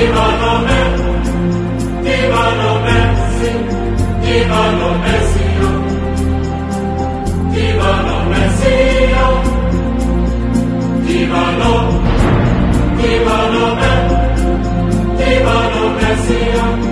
Divano, divano me, divano messia, divano messia, divano messia.